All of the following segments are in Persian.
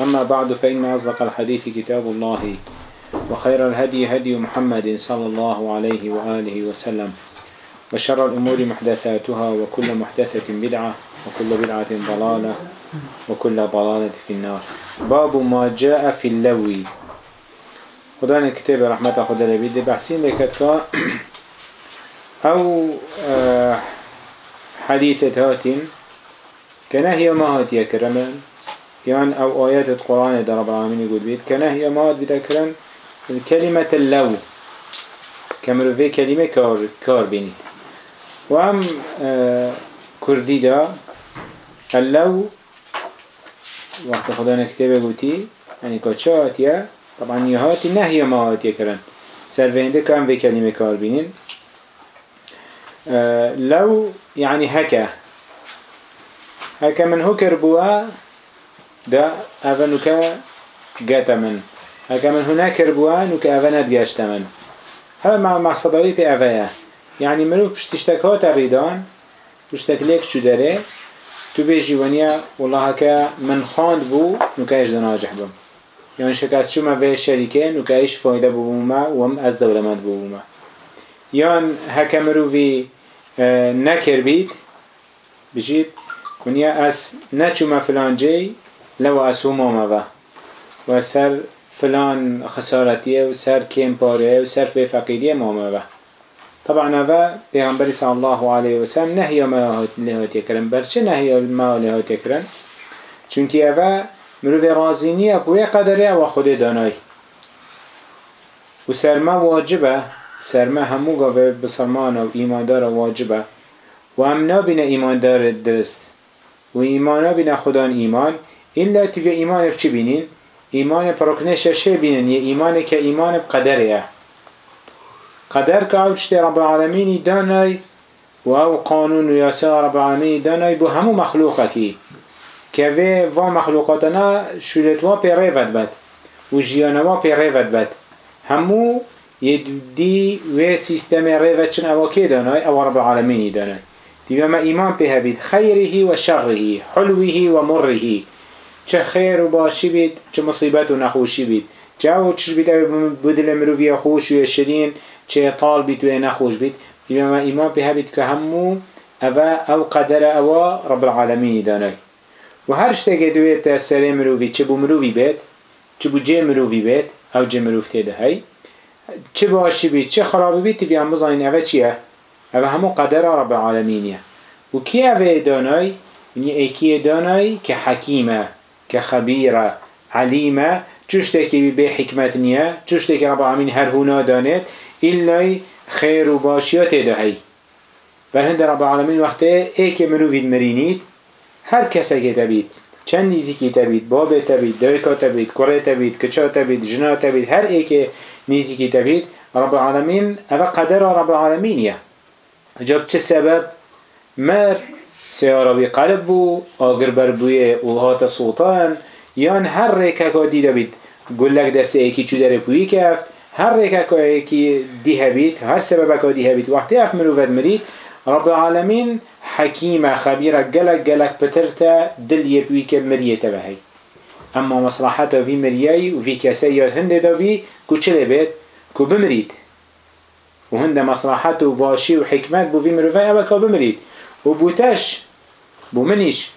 أما بعد فإن أصدق الحديث كتاب الله وخير الهدي هدي محمد صلى الله عليه وآله وسلم وشر الأمور محدثاتها وكل محدثة بدعة وكل بدعة ضلالة وكل ضلالة في النار. باب ما جاء في اللوي خدانا كتاب رحمة خدا لبيد بحسين لكتك أو حديثة هاتين. كنهي ما هاتي كرمان؟ يعني أو آيات القرآن در رب العالمين يقول بيت. كنهي ما بتكرن الكلمة اللو. كمرو في كلمة كار, كار بينيت وهم كردي دا. اللو وقت خدانا كتابه قوتي. يعني كتشات يا. طبعا يهاتي نهي ما هاتي كرن سرفينده كم في كلمة كار بينين. لو يعني هكا. هكا من هكر بوا دا اوه نوكا جاتا من. هكا من هناك ربوا نوكا اوه ندگشت من. مع مقصدوي بي اوه يعني مروف بشتشتك هات الريدان بشتك ليك شو داره تو بيجي ونيا والله هكا من خاند بو ايش دناجح بم. يعني شكات شو ما في شركة نوكا ايش فايدة بو بوما وهم از بوما يعني هكا مروفي اه نكر بيت بجيت ونيا اس نچو ما فلان جي لو اسوما ما و سر فلان خسارتیه و سر کم پاره و سر فی فقیریه ما ما طبعا هذا پیغمبر صلی الله علیه و سلم نهی ما لهات یکرن برچه نهی ما لهات یکرن چونکی هذا مروف رازینیه بوی قدره و خود دانای. و سرما واجبه سرما همو گاوه بسرمان و ایماندار واجبه و هم نابینه ایماندار درست و ایمانا بینه خدان ایمان إلا تبي إيمان بچه بینین؟ إيمان بركنه ششه بینین یه إيمان که بقدره قدر که او چشت رب العالمين دانای و او قانون و یاسا رب العالمين دانای بو همو مخلوقه کی که و و مخلوقاتنا شلتوا پی ریفت بد و جیانوا پی ریفت بد. همو یه دی و سیستم ریفت چن اوا که دانای او رب العالمين دانای تبي ما إيمان بها بيد خيره وشره حلوه ومره چه خیر و باشی بید چه مصیبت و نخوشی بید. چه او چش بید او بدل خوش و شرین چه طال بید و نخوش بید. ایما ایمان به بید که همو او او قدر او رب العالمین دانای و هر شتگه دوید تا سر مروفی چه بو مروفی بید چه بو جه مروفی بید او جه مروف تیده هی چه باشی بید چه خرابی بید تیوی هم بزاین او چیه؟ او همو قدر رب العالمینیه. و کی او دانای یعنی ایکی دانای که حکیمه. كخبيرة عليمة چشتكي بي حكمت نيا چشتكي رب العالمين هر هنا دانت إلا خير وباشيات دهي بل هند رب العالمين وقته ايك مروفيد مرينيد هر كسا تبيد چند نيزيكي تبيد باب تبيد دويكا تبيد كره تبيد كچا تبيد جنا تبيد هر ايك نيزيكي تبيد رب العالمين هذا قدر رب العالمين يا جاب چه سبب؟ مر سیاره قلب بو آگر بر بوی و هات صوتان یان هر ریکه که دیده بید گلک دست ایکی چو در پویی کفت هر ریکه که ایکی دیه بید هر سبب که دیه بید وقتی اف مروفت مرید رب العالمین حکیم خبیر گلک گلک پترتا دل یه پویی که مریه تبهی اما مصلحت وی مریه و وی کسی یاد هنده دا بی کو چه بید کو بمرید. و هنده مصلحت و باشی و حکمت بو وی مروفت اوه که بمرید. و بوتش بو منیش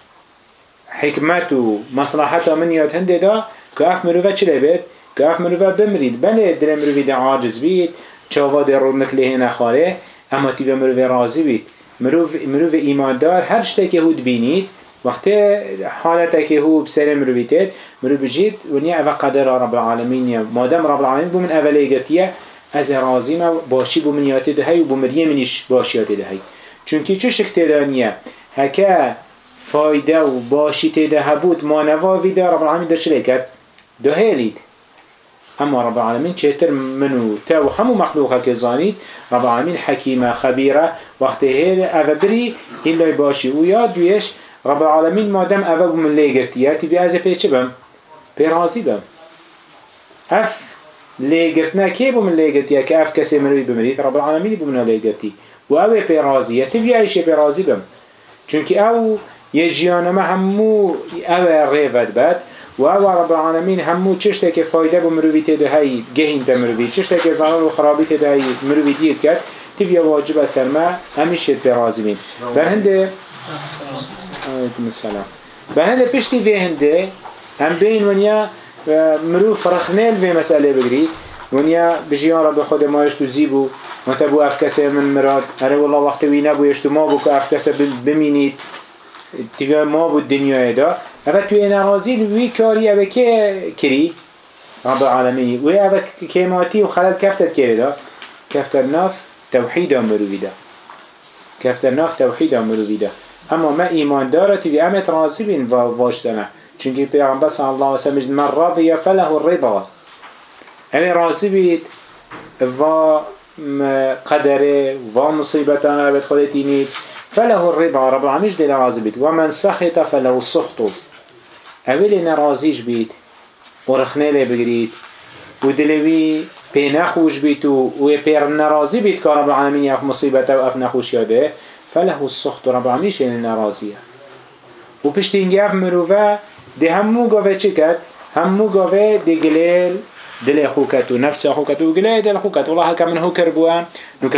حکمت و مصلحت من یاد هنده دا که اف مروفه چه بید که اف مروفه بمرید. بله دل مروفی ده عاجز بید. چاوا ده رونک لهه نخاره اما تیوه مروفه راضی بید. مروف, مروف ایماندار هر شته که هود بینید. وقتی حالت که هو بسر مروفیتت مروف بجید ونیا اوه قدر رب العالمین مادم رب العالمین بو من اوه لیگرتیه از راضی ما باشی بو من یاتی ده هی و بو مریه منیش باشی یاتی ده هی چونکی چه شکل دانیه هکه فایده و باشی تیده هبود ما نواوی ده رب العالمین ده شرکت ده هیلید اما رب العالمين چهتر منو تا و همو مخلوقه که زانید رب العالمين حکیمه خبیره. وقتی هیل اوه بری ایلا باشی و یاد دویش رب العالمين مادم اوه بمن لیگرتیه. تیوی از پیچه بم پی رازی بم. اف لیگرتنا که بمن لیگرتیه که اف کسی مروی بمرید رب العالمين بمن لیگرتی و اوه پی رازیه تیوی ایشه پی رازی بم او یه جیانمه همو اوه ریفت بد و او رب العالمین همو فایده بو مروی تده چشته که زنان و خرابی تده هی مروی دید کرد تیوی واجب سرما همیشه به رازی بین. بر هنده علیکم السلام. بر هنده پشتی وی هنده هم بین ونیا مرو فرخنیل وی مسئله بگرید ونیا بجیان رب خود مایش تو زیبو و تبو اف کسی من مراد. اره والله وقت وی نبو تو ما بو که اف کسی بمینید. ما بود دنیای دا اوه توی نرازی وی کاری اوه که کری؟ رب العالمینی و اوه کیماتی و خلال کفتت کری دا. کفتر ناف توحید مروی دا. کفتر ناف توحید مروی دا. اما ما ایمان دارتی وی امت رازی بین واشتنه چونکه پیغمبر صلی الله علیه وسلم من رضی فله الرضا. اوه رازی بید و قدره و مصیبتانه بید خودتی نید فله الرضا رب العالمين دل راضي بيت ومن سخط فله السخط. اولی نرازیش بید. و رخنه لی بگرید و دلوی پی نخوش بید و پیر نرازی بید که رب العالمین اف مصیبت و اف نخوش یاده. فله السخط رب العالمین نرازیه و پشت اینگه اف مروفه ده همو گاوه چی کد؟ همو گاوه ده گلیل دل خوکت و نفس خوکت و گله دل خوکت. والله هکا من هو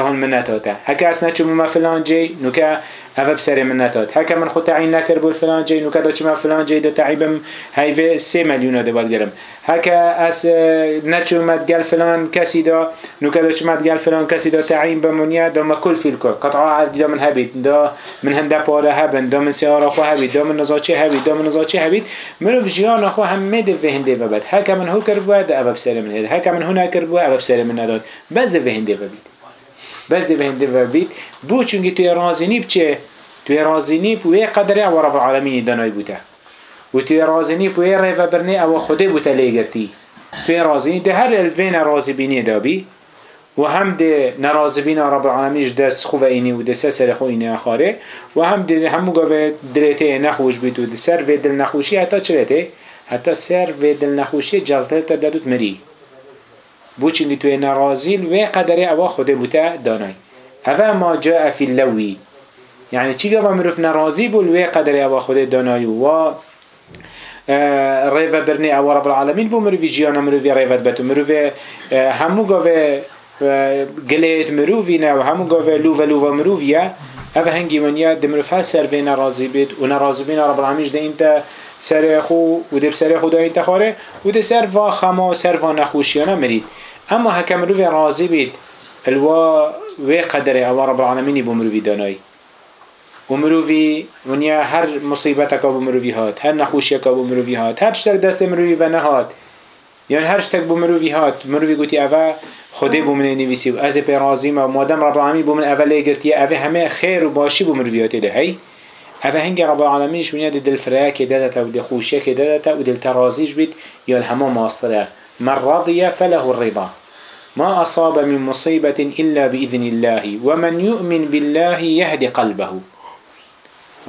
هون نتاته. هکا اسنا چمو ما فلان جی؟ نوکه اوه بسر من نتات هکا من خود تعیین نکر بود فلان جی نوکه دا چما فلان جی دا تعیبم هیوه سه میلیون ده بالگرم هکا اس نچومد گل فلان کسی دا نوکه دا چمد گل فلان کسی دا تعیین بمونیه دا ما کل فیل کل قطعا عدی دا من هبید. دا من هنده پاره هبن دا من سیاره خو هبید. دا من نزاچه هبید. دا من نزاچه هبید. منو في جيان خو همه ده فهنده ببد هکا من هو کربوه دا اوه بسر من هد هکا من هو نکربوه اوه بسر من نداد. بس ده ببید. بس هنده و بید بو توی رازینی بچه توی رازینی بوی قدره او رب العالمین دانای بوده. و توی رازینی بوی ریفه برنه او خوده بوده لیگرتی. توی رازینی ده هر الفین رازی بینی دابی. و هم ده نرازی بین رب العالمینش دست خوب اینی و دست سر خو اینی آخاره. و هم ده همو گاوه دلته نخوش بید و ده سر و دل نخوشی حتی چرته؟ حتی سر و دل نخوشی جلته تا دادوت مری. بو چنگی توی نرازیل و قدره او خوده بوده دانای. اوه ما جاء فی اللوی. یعنی چی گفت؟ مروف نرازی بول و قدره او خوده دانای و ریوه برنی او رب العالمین بو مروفی جیانا مروفی ریوت بتو مروف همو گفت گلیت مروفی نه و همو گفت لوفا لوفا مروفیه اوه هنگی منیا دمروف هر سر و نرازی بید و نرازی بین رب العالمین ده اینتا سر خو و دب سر خدا اینتا خاره و ده سر و خما و سر و نخوشیانه مرید اما هکا مروف رازی بید. الوا و قدره او رب العالمین بو مروفی دانایی و مروفی ونیا هر مصیبت که بو مروفی هات هر نخوشی که بو مروفی هات هر شتک دست مروفی و نهات. یعنی هر شتک بو مروفی هات. مروفی گوتی اوه خودی بو من نویسی. و از پی رازیم و مادم رب العالمین بو من اوه لگرتی اوه همه خیر و باشی بو مروفی هاتی ده اوه هنگ رب العالمین شونیا ده دل فرای که دادتا و ده خوشی که دادتا و دل ترازیش بید. یا همه ماستره. من رضی فله الرضا. ما أصاب من مصيبة إلا بإذن الله ومن يؤمن بالله يهدي قلبه.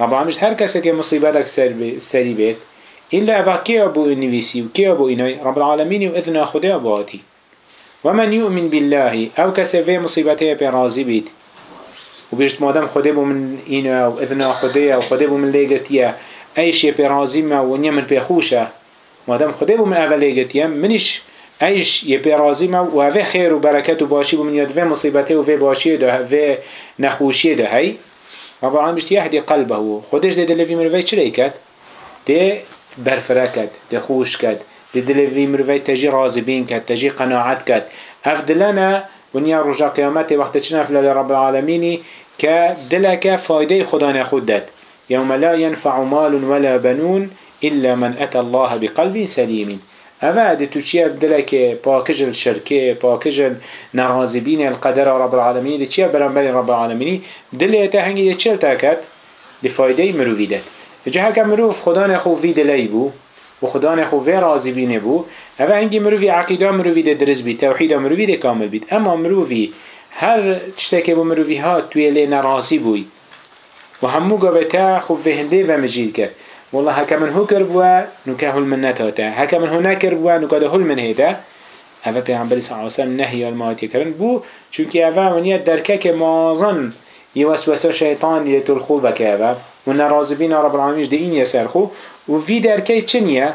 رب العالمين هر که مصیبتک سری بید إلا أفا كي أبو النبيسي وكي أبو إناي رب العالمين وإذن خده أبواتي ومن يؤمن بالله أو كسي في مصيبته برازي بيت وبيشت مادم خده من إنا وإذن خده وخده من ليغتيا أي شيء برازي ما ونيا من بيخوشة مادم خده بو من أول ليغتيا منش ایش یه پیرازی ما و اوه خیر و برکت و باشی بمن یاد و مصیبته و و باشی ده و نخوشی ده هی؟ العالمین بشتی یهدی قلبه خودش ده دلوی مروی چرا کد؟ ده برفره کد ده خوش کد دی دل وی مروی تجی راضی بین کد تجی قناعت کد اف دلنا ونیا رجا قیامت وقت چنه فلال رب العالمینی که دلك فایده خدا نخود داد. يوم لا ينفع مال ولا بنون إلا من أتى الله بقلب سليم. أفا دي تشيا بدلك باكجل شركة باكجل نرازبين القدر رب العالمين. تشيا برنبال رب العالمين. دلي يتهنجي دي تشيل تاكت دي فايده مروفي داد. جه هكا مروف خدا نخو في دلي بو و خدا نخو في رازي بينه بو. أفا هنجي مروفي عقيدة مروفي دي درس بي توحيد مروفي دي كامل بيت أما مروفي هر تشتكي بو مروفي ها توي لي نرازي بوي و همو گوتا خوب فهنده و مجید کرد. والله هكا من هو كربوا نكاهو المنات هتا هكا من هنا كربوا و نكاهل من هيدا. هذا پیامبر صلی الله عليه وسلم نهي نهی الماتی بو چون که اول ونیا درکه که مازن. یه وسوسة شیطان یه تل رب العالمين ده يسرخو وفي دركه خو. و دي درکه چنیه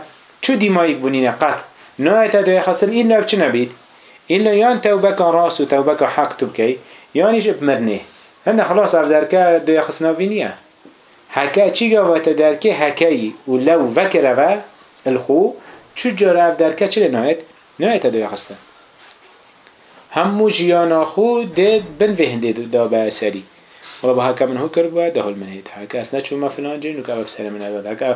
قط. نه تا ده خسر إلا بچنا بيت؟ إلا يان توبك راس کن و توبه حق تو بکی یانیش ابمرنه هنا خلاص أف دركه ده خسناوی فينيا هکه چی گوات درکه هکی و لو وکره و الخو چو جاره اف درکه چلی نهایت؟ نهایت دو یخصنا همو جیانا خو دید بن وهنده دا به سری ولا هکه من هو باید ده هکه از نچو ما فلان جی نو که اف سر من هکه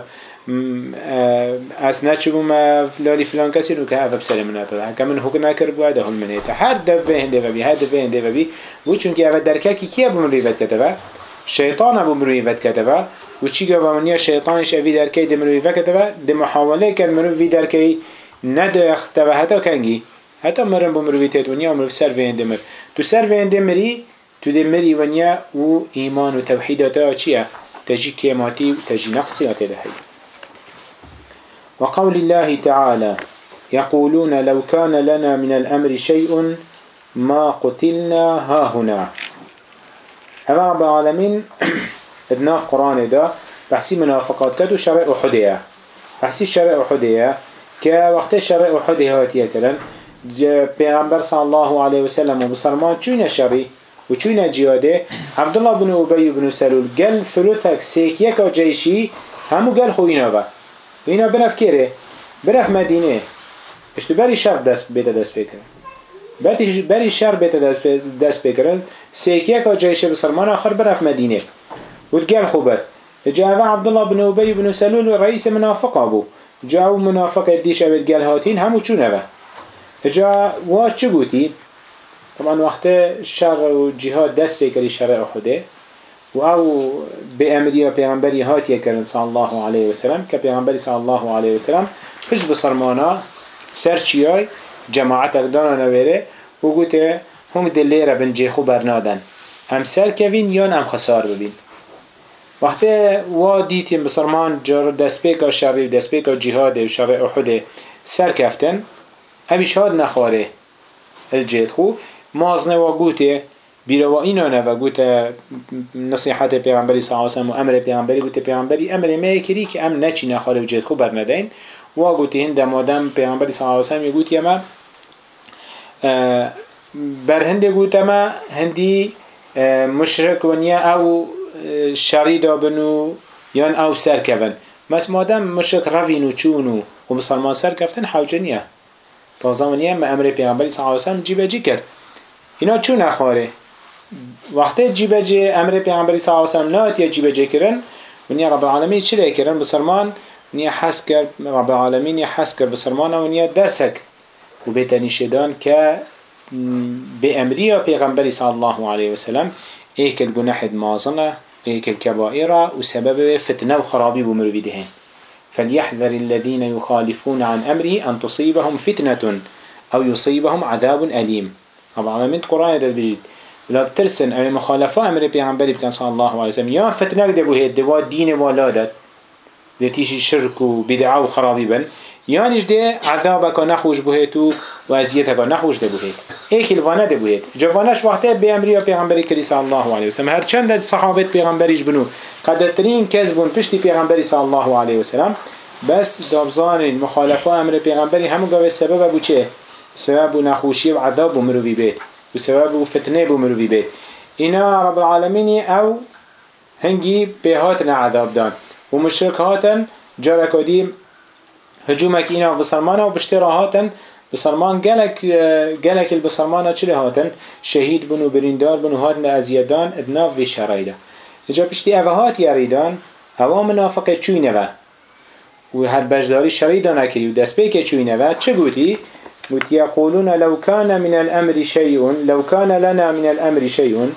از نچو ما فلالی فلان کسی نو که اف سر من داد هکه من هو نکرد باید ده من هید هر هنده و بی هر دفعه هنده و بی و چون که کی ابو مرویت کتبه شیطان ابو مرویت کتبه و چی گفت منیا شیطانش اوی درکه دم مرویت کتبه دم محاوله کن مروی درکه ندو اختبه حتی کنگی حتی مرن بو مرویت ونیا مروی سر وینده مر. تو سر وینده مری تو دي مري ونيا و إيمان و توحيد تا چيا تجي كيماتي و تجي نقصي أتدهي وقول الله تعالى يقولون لو كان لنا من الأمر شيء ما قتلنا ها هذا رب العالمين ابناء قرآن دا بحسي منافقات كدو شرع أحدية بحسي شرع أحدية كوقت شرع أحدية هاتية كدن پیغمبر صلى الله وسلم و بسرمان چون شرعي و چون جیاده عبدالله بن عبی بن سلول گل فلوثک سیکیک جیشی همو گل خو اینا با. اینا برف کره برف مدینه. اشتو بری شر دست بیده دست بکرن. بری شر بیده دست بکرن سیکیک جیش بسرمان آخر برف و گل خو بر جاء عبدالله بن عبی بن سلول رئیس منافق ابو جاء منافق دیش اوید گل هاتین همو چونه با جا واش گوتی؟ طبعا وقت شر و جهاد دست بکری شرع خده و او امری و پیغمبری هات یکرن صلی الله علیه وسلم که پیغمبری صلی الله علیه وسلم پش بسرمانا سر چیای جماعت اقدانا نویره. و گوته هم دلی بن جیخو برنادن هم سر کوین یا هم خسار ببین. وقتی وا دیتیم بسرمان جار دست بیکا شرعی و دست بیکا جهاد و شرع احده سر کفتن امیش هاد نخواره الجید خو مازنه و گوته بیره و اینا نه و گوته نصیحت پیغمبری علیه و امر پیغمبری گوته پیغمبری امر کری که ام نچی نخاله و جد خوب برندین و گوته هند مادم پیغمبری علیه و گوته ما بر هنده گوته ما هندی مشرک و نیا او شری دابنو یان او سر کفن. مس مادم مشرک روین و چونو و مسلمان سر کفتن حوجه نیه تازه و نیا امر پیغمبری صلی الله علیه و جیبه جی کرد. اینا چون نخواره؟ وقتی جیبه جه امر پیغمبری صلی الله علیه و سلم یا جیبه جه کرن ونیا رب العالمین چی کرن؟ بسرمان ونیا حس کرد رب العالمین حس کرد بسرمان ونیا درسک و بیتنی شدان که به امری پیغمبری صلی الله علیه و سلم ایک الگناح مازنه ایک الكبائر وسبب فتنه وخرابي بمروي فليحذر الذين يخالفون عن أمره أن تصيبهم فتنة أو يصيبهم عذاب أليم رب العالمين قرآن ده بجد لا بترسن أو مخالفة أمر بيعنبري بكان صلى الله عليه وسلم. يا فتنة ده بهيد دوا دين ولادت ده تيجي شرك وبدعة وخرابي بن. يانش ده عذابك نخوش بهيتو وأزيتك نخوش ده بهيت ايك الوانا ده بهيت جوانش وقته بأمري بيعنبري كري صلى الله عليه وسلم. هر چند صحابة بيعنبريش بنو. قدرترين كذبون پشتی پیغمبری صلی الله علیه و سلم بس دابزان مخالفه امر پیغمبری همون گاوه سبب ابو چه؟ سبب نخوشی و عذاب بو مروی بید و سبب فتنه بو مروی بید اینا رب العالمین او هنگی به عذاب دان. و مشرک هاتن جارکادی هجومك اینا و بشتی راهاتن بسرمان گلک گلک البسرمانه چلی هاتن؟ شهید بنو بریندار بنو هاتن ازیدان ادناف وی شرایده اجا پشتی اوه هات یریدان هوا منافق چوینه و و هر بجداری شرایده نکری و دست چوینه و چه گوتی؟ گوتی یقولون لو كان من الامر شيء لو كان لنا من الامر شيء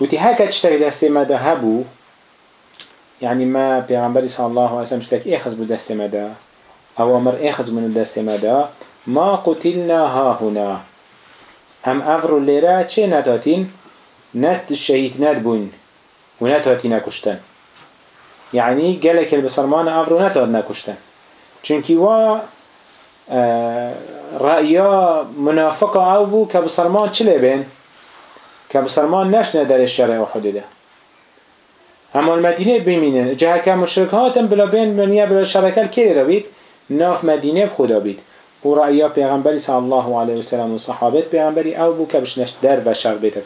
گوتی هکا چتک دست مده هبو؟ يعني ما پیغمبر صلى الله عليه وسلم اشتك اخذ بدست مدى اوامر اخذ من دست مدى ما قتلنا ها هنا هم افرو الليرة چه نتاتين نت الشهيد نت بوين ونتاتين نكشتن يعني قالك البصرمان افرو نتات نكشتن چونكي وا اه رأيا منافقة او بو چلي بين كبصرمان نشنا در الشرع وحده اما المدینه بمینن. جه که بلا بین منیه بلا شرکل کی رو بید ناف مدینه خدا بید. و رأیا پیغمبری صلی الله علیه و سلم و صحابت پیغمبری او بو که بشنش در و شر کرن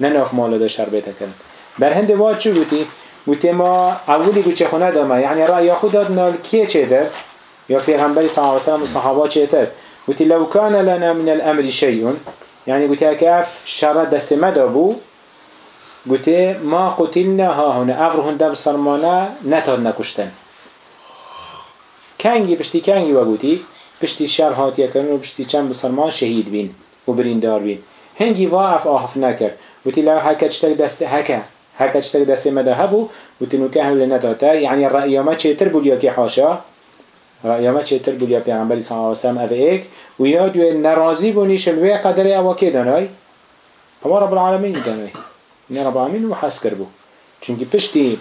نه ناف مالا دا شر بیتا کرن بر هنده واد چو گوتی گوتی ما اولی گو چه خونه دامه. یعنی رأیا خود داد نال کیه چه در؟ یا پیغمبری صلی الله علیه و سلم و صحابه چه تر؟ گوتی لو کان لنا من الامر شیئون. یعنی گوتی اکه اف شر دست مدا بو گوته ما قتلنا ها هونه افر هنده بسرمانه نتاد نکشتن. کنگی پشتی کنگی و گوتی پشتی شر هاتیه کرن و پشتی چند بسرمان شهید بین و بریندار بین. هنگی وا اف آخف نکر گوتی لو هکا چتک دست هکا هکا چتک دست مده هبو گوتی نوکه هم لنتاتا یعنی رأیامه چیتر بولیا که حاشا؟ رأیامه چیتر بولیا پیغمبری صلی اللہ او ایک. و یاد نرازی بونیش الوی قدر اوا که دانای؟ اما رب العالمین دانای. رب العالمین و حس کرد بو. چونکی پشتی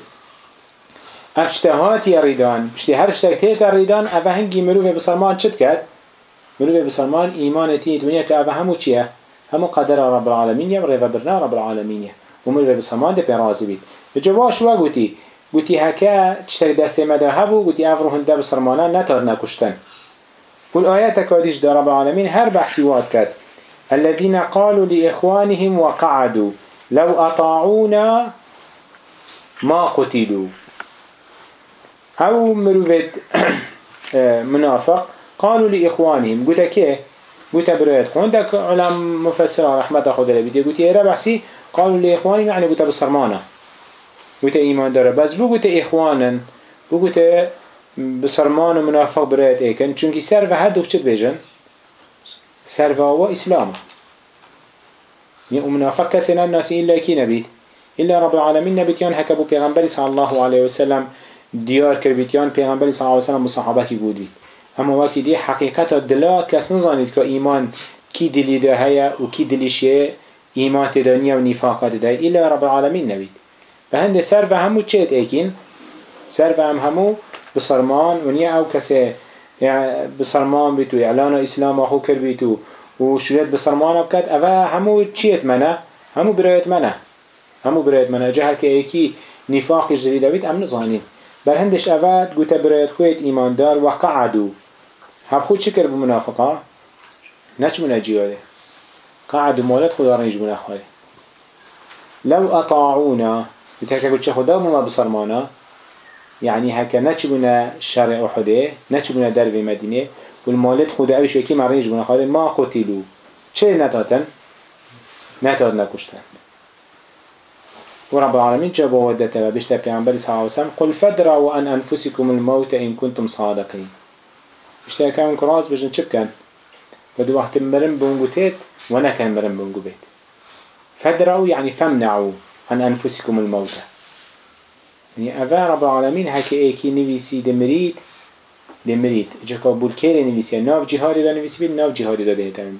افشتهات ریدان پشتی هر اشتهات ریدان اوه هنگی مروف بسلمان چت کرد مروف بسلمان ایمان تید ونیا که اوه همو چیه همو قدر رب العالمین یا ریو برنا رب العالمین و مروف بسلمان ده پیرازی بید جواش و گوتی گوتی هکا چتک دست مده هبو گوتی افرو هنده بسرمانان نتار نکشتن والآيات كاديش در رب العالمين هر بحثي واد كد الذين قالوا لإخوانهم وقعدوا لو أطاعونا ما قتلوا أو مروفت منافق. قالوا لإخوانهم قلت كي قلت بريت عندك علم مفسر رحمة خود لبيت قلت يا بحسي قالوا لإخوانهم يعني قلت بالصرمانة قلت إيمان دارة. بس بو قلت إخوانا بو قلت بصرمان ومنافق بريت إيكن. چونكي سر و هر دوك چت بيجن؟ سر و إسلام. يعني ومنافق كسنا الناس إلا كي نبيت. إلا رب العالمين نبيت. يان هكبو پیغمبر صلى الله عليه وسلم. ديار كربيت يان پیغمبر صلى الله عليه وسلم مصحابه كي بود بيت اما وقتی دی حقیقت دلا کس نزانید که ایمان کی دلی ده هیا و کی دلیشه ایمان تدانیه و نفاقات ده ایلا رب العالمین نبید به هند سر و همو چهت ایکین سر و هم همو بسرمان و نیا او کسی بسرمان بیتو اعلان اسلام آخو کر بیتو. و شویت بسرمان بکد اوه همو چیت منه؟ همو برایت منه. همو برایت منه. جه که ایکی نفاقش دلی دوید ام نزانید. بر هندش اوه گوته برایت خویت ایماندار و قعدو. هم خود چکر بمنافقه نچ من جیاده قعدو خدا رنج من اخواره لو اطاعونا بتحكي قلت خدا ما بصرمانا يعني هكا نتشبنا شرع أحده نتشبنا درب مدينة والمالت خدا أوش يكي مرنج بنا خاله ما قتلوا چه نتاتن؟ نتات نكشتن ورب العالمين جاب ودته بيشتا پیغمبر صلى الله عليه وسلم قل فدروا عن أنفسكم الموت إن كنتم صادقين. بيشتا كان كراس بجن چه بكن؟ بدو وقت مرم بونگو تيت وأنا كان مرم بونگو بيت. فدروا يعني فمنعوا عن أنفسكم الموت. يعني أفا رب العالمين هكي إيكي نويسي دمريد دمريد جاكا بولكير نويسي. ناف جهادي دا نويسي بيد ناف جهادي دا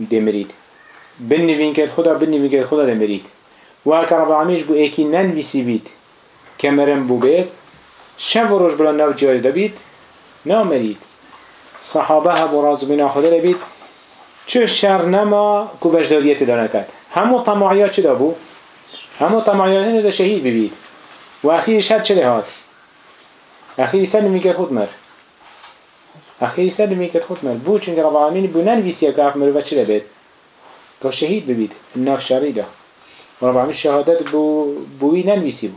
دمريد بن نوين كد خدا بن نوين كد خدا دمريد وهكا رب العالمين بو ايكي ننويسي بيد كمرن بو بيت شف روش بلا ناف جهادي دا بيد نا مريد صحابه بو رازو بنا خدا دا بيد چه شر نما کو بجداريت دا نكد همو طمعيات چه دا بو؟ همو هنه دا شهيد ببيد و اخیرش هر چه هات اخیری سر نمی‌کرد خود مر. اخیری سر نمی‌کرد خود مر. بو چون رب العالمین بو ننویسی که اف مروه چه بید؟ که شهید ببید. ناف شریده و رب العالمین شهادت بو بوی ننویسی بو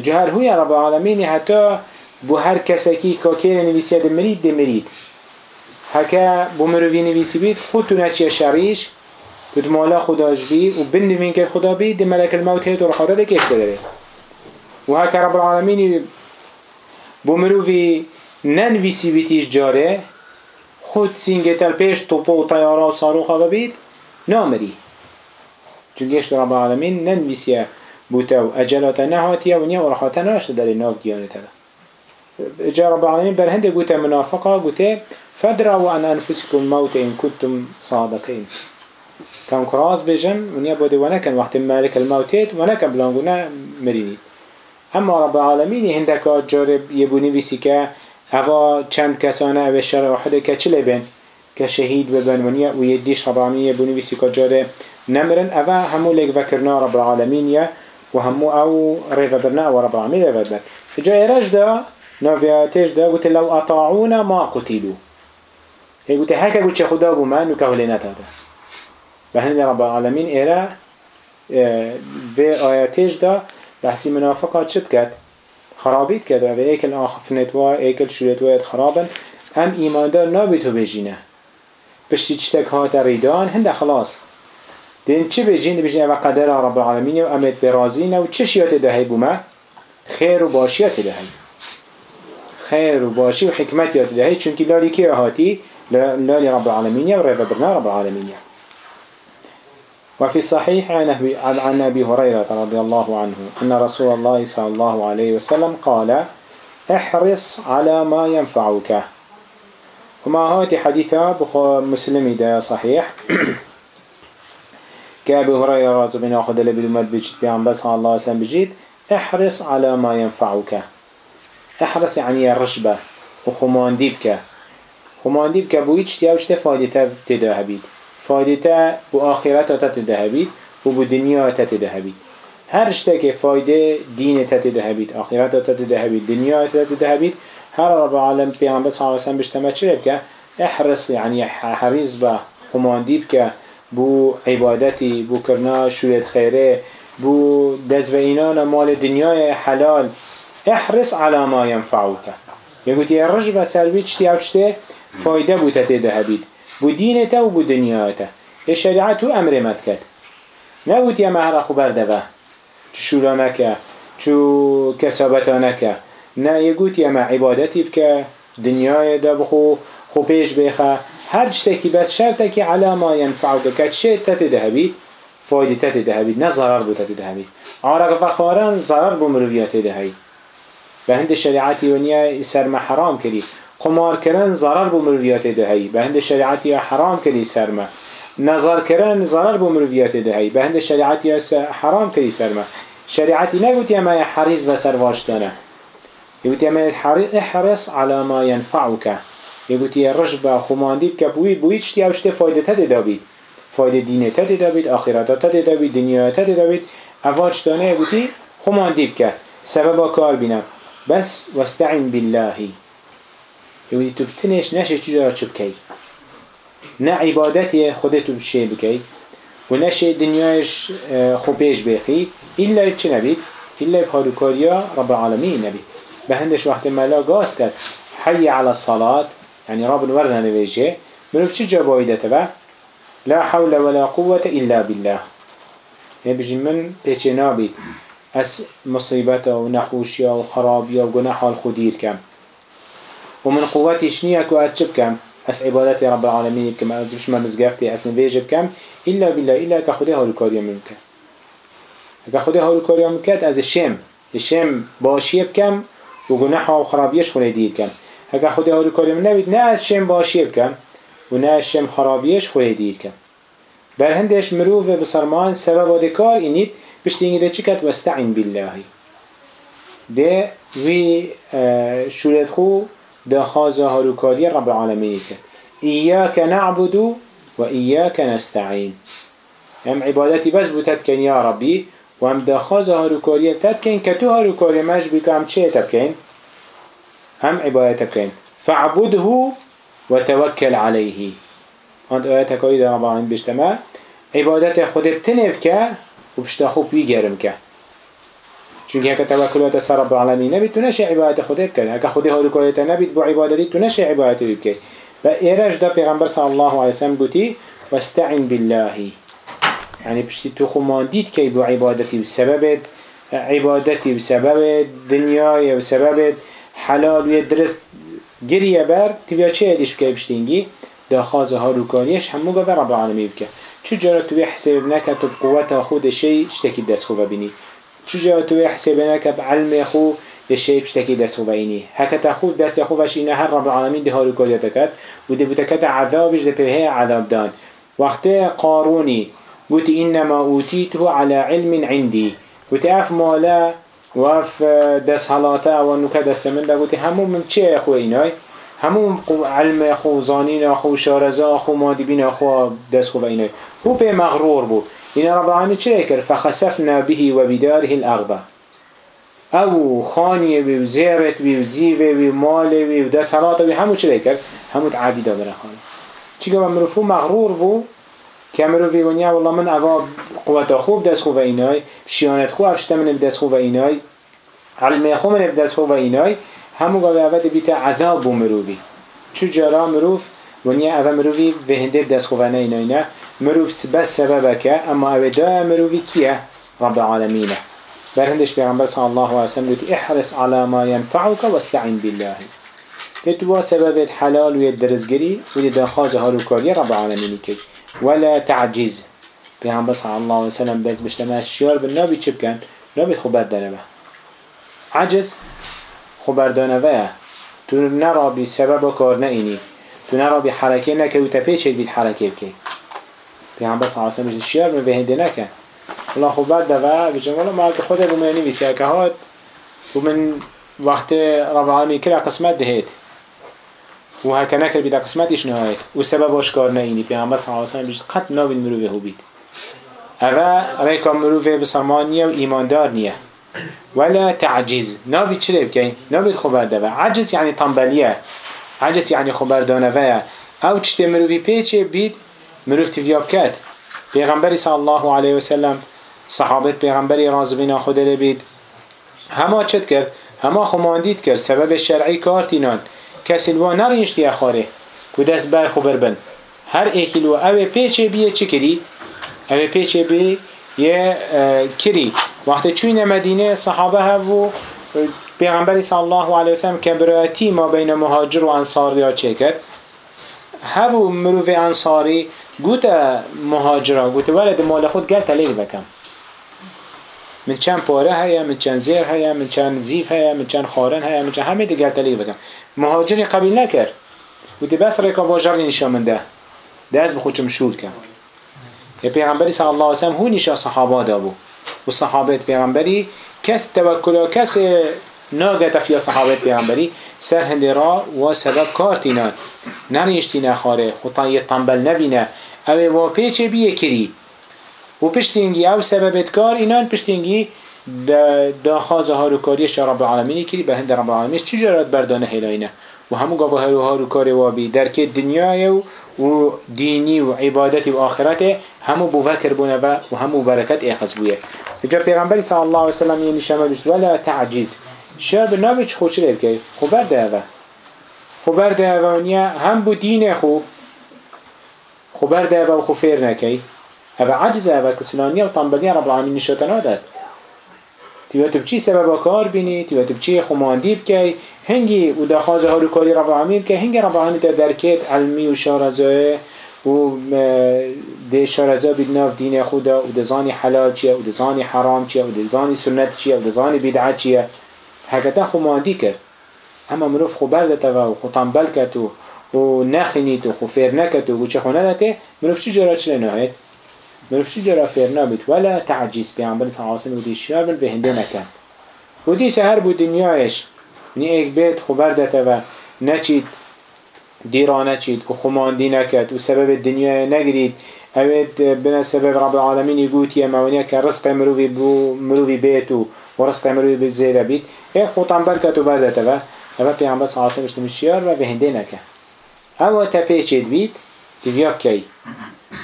جهر هوی رب العالمین حتی بو هر کسکی که نویسیه ده مرید. مرید هکا بو مروی نویسی بید خود تو نچیه شریش بود مالا خداش بی و بن نوین که خدا بی ده ملک الموت هید و رخاده ده کشته داره و هکا رب العالمین بو مروی ننویسی بیتیش جاره خود سینگه تل پیش توپا و طیارا و صاروخا بید نامری. چونکه رب العالمین ننویسیه بوتا و اجلات نهاتیه و نیا و ناشته داره ناف گیانه تلا جا رب العالمين برهند قوتا منافقة قوتا فدروا عن أنفسكم الموت إن كنتم صادقين كم كراس بيجن ونيا بودي ونكن وقت مالك الموتات ونكن بلانقونا مرينيت اما رب العالمين هندك جارب يبوني بيسيكا هوا چند کسانه او شرع واحده که چه لبن؟ که شهید ببن ونیا و یدیش رب العالمین یبونی ویسی که جاره نمرن أفا همو لك فكرنا رب العالمين يا وهمو أو ريفا برنا ورب العالمين يا بر فجاء رجدا نوفيا تجدا قلت لو أطاعونا ما قتلوا. هي قلت هكا قلت يا خدا قوما قمان لنا هذا بهن رب العالمين إرا آه، في آية تجدا بحسي منافقة شد كد خرابيت كد و إيكل آخفنت و إيكل شولت و خرابا هم إيمان دار نابتو بجينه بشتي تشتك هات ريدان هند خلاص. دین چه بجین بجین و قدر رب العالمین و امت برازینه و چه شیات دهی بومه خیر و باشیات دهی. خیر و باشی و حکمت یاد دهی. چونکی لالی که هاتی لالی رب العالمین و ریف برنا رب العالمین وفي الصحيح عن أبي هريرة رضي الله عنه أن رسول الله صلى الله عليه وسلم قال احرص على ما ينفعك وما هاتي حديثة بخو مسلمي ده صحيح كأبي هريرة رضي الله عنه اللي بدمت بجيت بيان بس الله وسلم بجيت احرص على ما ينفعك احرص يعني الرشبة وخمان بك خمان بك بويتش تيوش تفايدة تده بيت فایده بو آخرت تا تده بید و بو دنیا تا تده بید هر که فایده دین تا تده بید آخرت تا تده بید دنیا بید هر رب العالم پیامبر صلی الله سلم بشتمه چه بکه احرص يعني حريص با خماندی بکه بو عبادتی بو کرنا شوید خیره بو دز اینان مال دنیای حلال احرص على ما ينفعوك يقول يا رجب سلبي تشتي او تشتي فايدة بو تتده بید. بو دينته و بو دنياته الشريعة هو أمر مدكت نقول يا مهر خو بردبه چو شورا نكه چو كسابتا نكه نه يقول يا ما عبادتي بك دنياي ده بخو خو پیش بخه هر شتكي بس شرطكي على ما ينفعك كتشي تتده بيت فايدة تتده بيت نه ضرر بو تتده بيت عارق فخاران ضرر بو مروفيات تده هيت به هند شریعتی ونیا سرما حرام کردی. قمار کردن ضرر بو مرویات دهی به هند شریعتی حرام کردی سرما نظر کردن ضرر بو مرویات دهی به هند شریعتی حرام کردی سرما شریعتی نگوتی اما حریص و سرواشتانه يقولي أما احرص على ما ينفعك يقولي رجبة خماندي بكبوي بويتش تي أوشت فايدة تدي دابيد فايدة دينه تدي دابيد آخرته تدي دابيد دنيا تدي دابيد أفاج تانه يقولي خماندي بك سبب كار بنا بس واستعن بالله يقولي تبتنش نشي چجارة چبكي نه عبادتي خودتو بشي بكي ونشي دنياش خوبيش بيخي إلا چه نبيد إلا بهارو رب العالمين نبيد بهندش وقت ملا قاس کرد. حي على الصلاة يعني رب الورنا نويجه منو چه جوابه تبع لا حول ولا قوة إلا بالله. يعني بجي من بيچه نابید اس مصيبته و نخوشيا و خرابيا و گناح الخدير كم ومن قوتش نية كو اس چه بكم اس عبادت رب العالمين بكم اس بش ما مزگفتي اس نويجه بكم إلا بالله إلا كخده هالو كاريا منك كخده هالو كاريا منكت از الشم الشم باشيه بكم و گناه و خرابیش خونه دیر کن اگه خدا هارو کاری من نبید نه از شم باشی بکن و نه از شم خرابیش خونه دیر کن. بر هندش مروف بسرمان سبب آده کار اینید بشتی اینگه ده چی کت وستعین باللهی ده وی شورت خو ده خاز هارو کاری رب العالمین کن. إياك نعبد وإياك نستعين هم عبادتي بس بوتت كن يا ربي و هم دخواز هاروکاریه تد کن که تو هاروکاری مش بکن هم چه تبکن؟ هم عبایت بکن فعبده و توکل علیه. انت در رب العالمین بشتما عبادت خود بتنه بکه و بشتا خوب بیگرم که. چونکه هکا توکلات سر رب العالمین نبید تو نشه عبادت بکن هکا خودی هارو کاریت نبید با عبادتی تو نشه عبادت بکن و ایرش دا پیغمبر صلی الله علیه وسلم گوتی واستعن بالله. يعني بشتي تو خمانديت كي بو عبادتي بسبب عبادتي بسبب دنياي بسبب حلال ويدرس گریه بر تیویا چه ادیش بکی بشتینگی دا خازه ها رو کاریش همو گفت رب العالمین بکه چو جارا توی حساب نکه تو بقوت خود شی شتکی دست خوب بینی چو جارا توی حساب نکه بعلم خو الشيء بشتكي دست خوبيني هكا تاخذ دست خوبش إن هر رب العالمين ده هارو كذا تكت وده بتكت عذابش ده بهي عذاب دان. وقت قاروني قلت إنما أوتيته على علم عندي قلت أف مالا وف دس هلاتا ونكا دست من ده قلت همو من چه أخو إناي همو علم أخو زانين أخو شارزا أخو مادبين أخو دست خوب إناي هو بي مغرور بو إن رب چه يكر فخسفنا به وبداره الأرض او خانیه بی و زیرت و زیوه و ماله بی و حالات بی همو چه کرد؟ همو تعدی دا بره خانه چی که مغرور بو که مروفی ونیا والله من اوا قوتا خوب دست خوب اینای شیانت خوب افشته من دست خوب اینای علمه خوب من دست خوب اینای همو گاوه اول بیت عذاب مروفی چو جرا مروف ونیا اول مروفی وهنده دست خوب اینای نه. مروف بس سببه که اما اوه دا مروفی کیه؟ رب العالمینه. برهندش پیغمبر صلی الله علیه وسلم گفت احرص على ما ينفعك واستعن بالله. تتوا سبب حلال و درزگری و دخواز هاروکاری رب العالمین کی ولا تعجز پیغمبر صلی الله علیه وسلم دست بشتمه شیار به نبی چی بکن نبی خبر دانه عجز خبر دانه تو نرا بی سبب کار نه اینی. تو نرا بی حرکه نکه و تپیچه بید حرکه بکی پیغمبر صلی الله علیه وسلم شیار به هنده نکن الله بعد دوا بجن ولی ما که خود رو منی ویسی که هات. و من وقت رب کرا قسمت دهید. و هکه نکر بیده قسمتش نهایت و سبب آشکار نه اینی. پیغمبر صلی الله علیه بیشت قط نابید مروفه هو بید. اوه ریکا مروفه بسرمانیه و ایماندار نیه. ولا تعجز نابید چرا بکن؟ نابید خبر دوا عجز یعنی تنبلیه. عجز یعنی خبر دانوه او چته مروفی پیچه بید؟ مروف تیویاب کد پیغمبری صلی الله علیه و سلم صحابت پیغمبری رازبین خود لبید همه چت کرد. همه خماندید کرد. سبب شرعی کارتینان کسی لوا نرینشتی اخاره که دست بر خبر بن. هر ایکلو او پیچه بیه چی کری؟ او پیچه بیه یه کری. وقتی چوین مدینه صحابه هفو پیغمبری صلی الله علیه وسلم کبراتی ما بین مهاجر و انصار یا چه کرد؟ هبو مروف انصاری گوته مهاجرا گوته ولد مال خود گل تلیل بکم. من چند پاره هيا من چند زیر هيا من چند زیف هيا من چند خارن هيا من چند همه دیگر تلیل بکم مهاجری قبیل نکر گوته بس ریکا واجر نشا من ده دست بخودشم شول کن یا پیغمبری صلی الله علیه وسلم هو نشا صحابه دا بو و صحابت پیغمبری کس توکل کس ناگت فیا صحابت پیغمبری سر هنده را و سبب کارتینان نریشتی نخاره خطا یه تنبل نبینه. اوه و پیچه بیه کری و پشتینگی او سببت کار اینان پشتینگی دا خازه ها رو کاری رب العالمینی کری به هند رب العالمینش چی جرات بردانه هلاینه و همو گاوه ها رو کاری وابی درک دنیای و و دینی و عبادتی و آخرت همو بوفکر بونه و همو برکت ایخز بویه. جا پیغمبری صلی الله علیه وسلم یعنی شما ولا تعجیز. شاب نابش خوش ریب که؟ خبر ده خبر ده ونیا هم بو دین خو. خبر ده و خو فیر نکی. او عجز او کسلانی و تنبلی رب العالمین نشاتنا داد تیوه تو بچی سبب کار بینی؟ تیوه تو بچی خماندی بکی هنگی و دخوازه ها رو کاری رب العالمین که هنگی رب العالمین در درکت علمی و شارزه و ده شارزه بدناف دین خدا و دزانی حلال چیه و دزانی حرام چیه و دزانی سنت چیه و دزانی بدعت چیه؟ مادی کرد. اما مروف خو بردت و خو تنبل و و نخینید و خو فیر و چه خونه داته مروف چی جرا نهید مروف جرا نبید ولا تعجیز پیانبر صلی اللہ علیہ وسلم و دی شابل به هنده نکن و دی سهر بود دنیایش نی ایک بیت خو بردت و نچید. دیرانه چید. و خماندی نکد و سبب دنیا نگرید. اوید بنا سبب رب العالمین يقول يا موانيا كرزق مروي بو مروي بيتو ورزق مروي بالزيرة بيت ايه خوطان بركة وبردة با اما پیغمبر صلی الله علیه و سلم شیار و به هنده نکه اما تپیچید بید. دیویا کی؟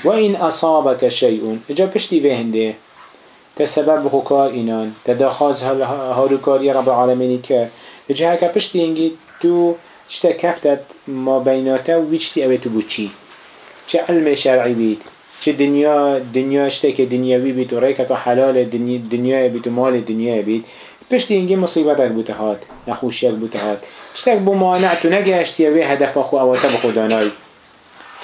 و این اصابك شیئون اجا پشتی به هنده تسبب بخو کار اینان تداخاز هارو کاری رب العالمینی که جه هکا پشتی اینگی تو چتا کفتت ما بیناتا و ویچتی اوه تو بوچی چه علم شرعی بید چه دنیا دنیا اشته که دنیاوی بید و ریکت و حلال دنیا بید و مال دنیا بید پشتی اینگی مصیبتک بوده هات نخوشیک بوده هات اشتك بمانع تنجشت يبي هدف أخو أو تبخو داناي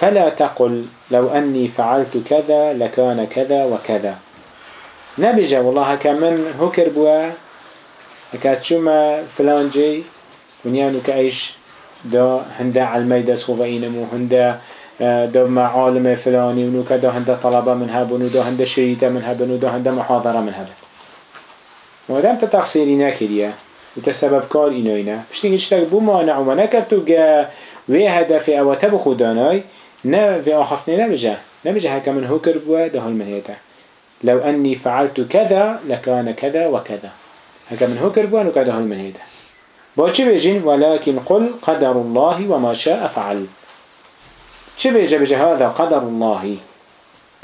فلا تقل لو أني فعلت كذا لكان كذا وكذا. نبجا والله كمن هكر بوا هكات شما فلان جي ونيانو كأيش دا هندا علمي دس خوفينمو هندا دا مع عالم فلاني ونوكا دا هندا طلبة من هبن ودا هندا شريطة من هبن ودا هندا محاضرة من هبن مادام تتقصيري ناكريا وتسبب كار إنو إنا. بشتين اشتاك بو مانع وما نكرتو جا وي هدف أو تبخو داناي نا في آخفني نبجا نبجا هكا من هكر بوا ده المنهيتا لو أني فعلت كذا لكان كذا وكذا هكا من هكر بوا نكا ده المنهيتا بوچه بيجين ولكن قل قدر الله وما شاء فعل. چه بيجا بيجا هذا قدر الله.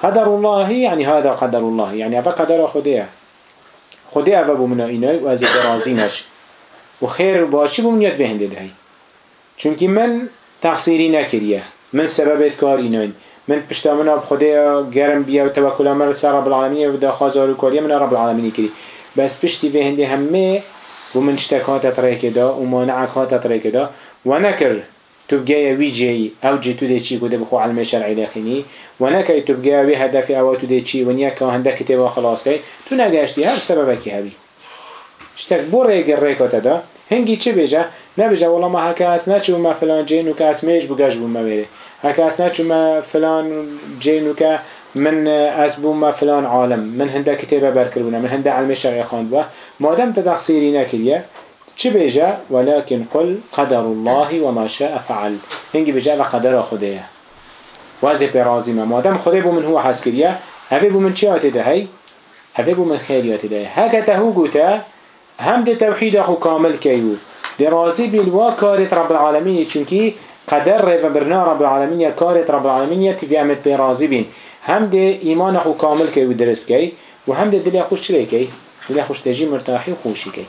قدر الله يعني هذا قدر الله. يعني أبا قدر خديه خديه أبا بمنا إناي وأزي برازينش و خیر باشی بوم نیت بهنده دهی. چونکی من تقصیری نکریه. من سببت کار ایناین من پشتامن آب خدا گرم بیا و توکل امر سر رب العالمین و دا خازار و کاریه من رب العالمین کری. بس پشتی بهنده همه و من اشتکات تریک دا و مانعکات تریک دا. و نکر جی او جی تو دی چی گوده بخو علم شرعی داخلی. و نکر تو بگای وی هدف او تو دی چی و نیا که هنده کتابا خلاص کی تو نگشتی هر سبب کی هبی اشتك بره گره دا. هنگی چه بجا نبجا والله ما اس نچو ما فلان جینو که اس میش بگش بوم هکا اس نچو ما فلان جینو که من اس بوم ما فلان عالم. من هنده کتابه برکر بونه من هنده علم شرعی خواند با مادم تدخصیری نکریه. چه بجا ولكن قل قدر الله وما شاء فعل. هنگی بجا لقدر خديه وازي برازي ما. مادم خدي بو من هو حس كريا هفي بو من چيات ده هي هفي بو من خيريات ده. هكا تهو قوتا هم ده توحيد أخو كامل كيو ده رازي بالوا كارت رب العالمين چونكي قدر ريفا برنا رب العالمين كارت رب العالمين تفي أمد برازي بين هم ده إيمان أخو كامل كيو درس كي وهم ده دل خوش شري كي دل خوش تجي مرتاحي وخوشي كي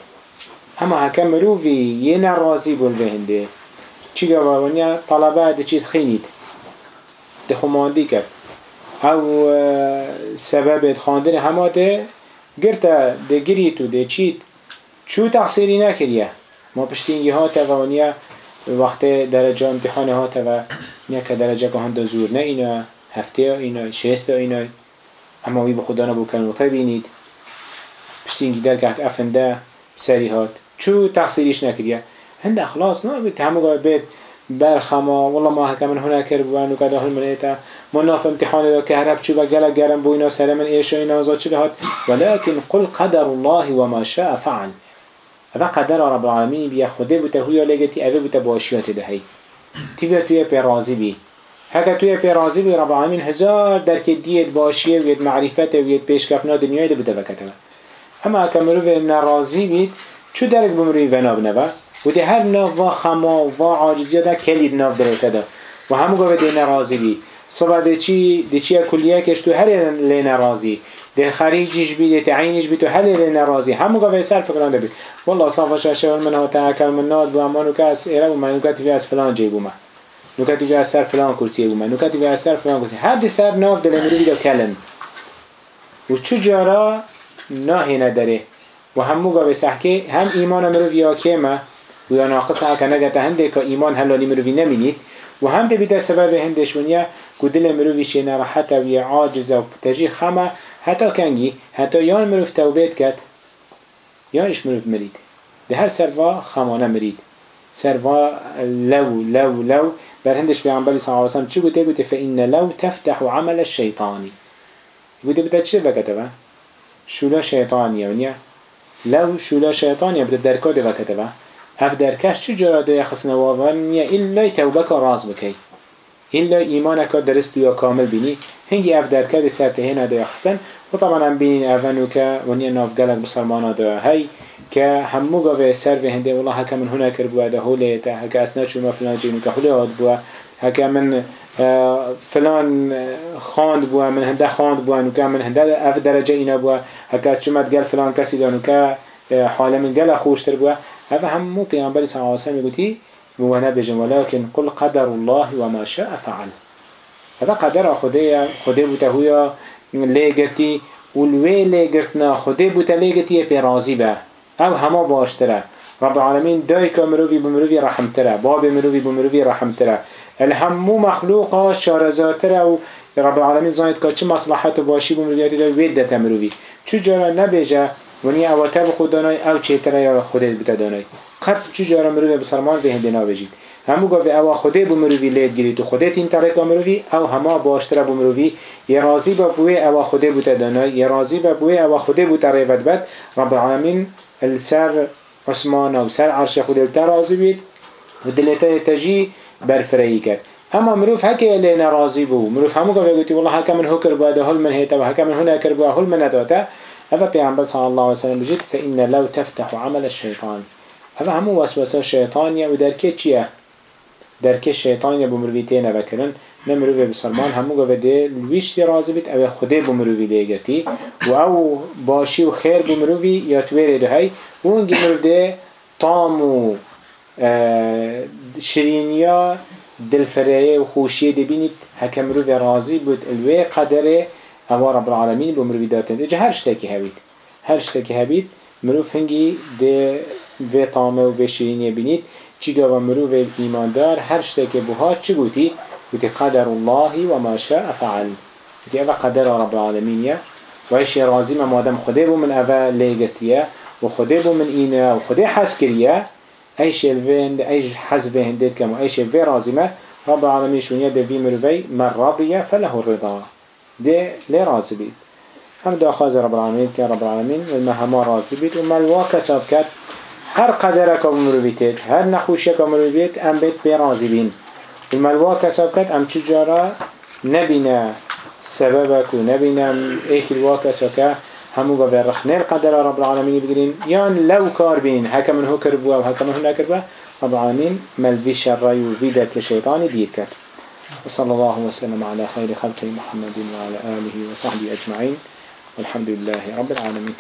اما هكا مروفي ينا رازي بول بهنده چي قوانيا طلبات ده چي تخينيد ده خماندي كر او سبب خاندن همه ده گرتا ده گریتو ده چیت. شو تقصيري نكريه ما پشتینگی هاته و ونیا وقت درجه امتحان هاته و نیا که درجه که هنده زور نه اینا هفته اینا شهسته اینا. اما وی به خدا نبو کن بینید. پشتینگی در که افنده سری هات. چو تقصیریش نکریه هند اخلاص نه بیت همو گاه بیت برخما والله ما هکه من کرد بوان و کده هل منیتا ما ناف امتحان دا که هرب چوبا گلک گرم بو اینا سر من ایشا اینا ازاد چه هات ولكن قل قدر الله وما شاء فعل. هذا قدر رب العالمين بيا خده بوده هو لگتی اوه بوده باشیات دهی. تیوه توی پی راضی بی. هکا توی پی راضی بی رب العالمین هزار درک دیت باشیه وید معرفت وید پیشکفنا دنیای ده بوده وکتبه اما هکا مروف نرازی بید چو درک بمروی وناب و ده هر ناف و خما و عاجزی ده کلید ناف دره ده. و همو گوه ده نرازی بی. صبح ده چی ده چی کلیه کش تو هر لی نرازی ده خريجيش بي ده تعينيش بي تو هل لنا راضي همو قوي سر فكران ده بي والله صافا شاشة من هو تاكل من ناد بو اما نكاس ايرا وما نكاتي في اس فلان جيبو ما نكاتي في سر فلان ما نكاتي في اس سر فلان كرسي هر دي سر ناف دل امرو بيدا كلن و چو جارا ناهي نداره. و همو قوي سحكي هم ايمان امرو فيا كيما و یا ناقص هکا نگتا هنده که ایمان هلالی مروی نمینید و هم بیده سبب هندش ونیا که دل مروی شه نراحت و عاجز و تجی خمه حتی کنگی حتی یان مروف توبیت کد یا ایش مروف مرید ده هر سروا خمانه مرید سروا لو لو لو بر هندش پیغمبر صلی الله علیه وسلم چی گوته گوته فإن لو تفتح عمل الشیطانی گوته بده چه بکته شولا شیطانیه ونیا لو شولا شیطانیه بده درکاده بکته اف درکش چی جرا ده خسنه واوانیه إلا توبه راز بکی إلا إيمانك درست یا کامل بینی. هنگی اف در کرد سرته هنه دا یخستن و طبعا هم بینین اونو که ونیا ناف گلک بسلمانا دا. هی که همو گاوه سر و هنده. والله هکا من هنه کر بوا دا هوله تا هکا اسنا چوما فلان جینو که هوله هاد بوا هكا من فلان خاند بوا من هنده خاند بوا نوكا من هنده اف درجة اینا بوا هكا شمت قال فلان كسي دا نوكا اه، حاله من قال خوشتر بوا هذا هم مو پیغمبر صلى وأنا بجم ولكن قل قدر الله وما شاء فعل. هذا قدر خدي خدي بوته لي قرتي والوي لي قرتنا خدي بوته لي قرتي بي راضي به أو هما باشتره. رب العالمين دايك مروفي بمروفي رحمتره. باب مروفي بمروفي رحمتره. الهمو مخلوقا شارزاتره و رب العالمين زايد که چه مصلحت و باشی بمروفياتي دا ويد ده تمروفي چو جارا نبيجا ونی اواتر بخود دانای أو چیتره یا خودت بتا دانای. قد چو جارا مروفي بسرمان به هنده ناوجید همو گفت او خوده بمروفي لید گیرید و خودت این طریق مروفي او هما باشتره بمروفي یه رازی با بوی او خوده بتا دانای یه رازی با بوی او خوده بتا ریفت بد. رب العالمين السر عثمان و سر عرش خود الترازی بید و دلتا تجی برفرهی کرد. اما مروف هكي اللي نرازي بو. مروف همو قفل قلتي والله هكا من هكر بو هل من هيتا وهكا من هنا كر بو هل من ادوتا هذا بيعنبر صلى الله عليه وسلم بجد فإن لو تفتح عمل الشيطان هذا همو وسوسه الشيطان و دركه چيه دركه الشيطان بمروفيتين بكرن نمروفي بسلمان همو قفل دي الويش دي رازي بيت او خده بمروفي ليگرتي و او باشي و خير بمروفي ياتويري ده هاي ونجي مروف دي طام و شرينيا دلفريه و خوشيه دي بينيت هكا مروف رازي بود الوي قدره هوا رب العالمين بمروف داتن اجا هر شتاكي هبيت هر شتاكي هبيت مروف هنگي دي في طامه و شرينيه بينيت چي قوى مروف الإيمان دار هر شتاكي بوها چي قوتي قوتي قدر الله وما شاء فعل قوتي اوه قدر رب العالمين يا وإيش رازي ما مادم خده بو من اوه ليگرتيه و خده بو من إينا و خده حس كريه ايش الفين ايش حسب هنديت كم ايش الفي رازمه رب العالمين شونيا ده في مروي من رضي فله الرضا ده ليه راضي بيت هم ده خاز رب العالمين كان رب العالمين وما هما راضي بيت وما الواقع ساب كات هر قدرك ومرويتت هر نخوشك ومرويت ام بيت برازي بين وما الواقع ساب كات ام تجارة نبينا سببك ونبينا ايك الواقع ساب همو بابا رخنه القدر رب العالمين بقرين يان لو كار بين هكا من هو كربوا وهكا من هنا كربوا رب العالمين ملفي شر وفيدت لشيطان دير كت وصلى الله وسلم على خير خلقه محمد وعلى آله وصحبه أجمعين والحمد لله رب العالمين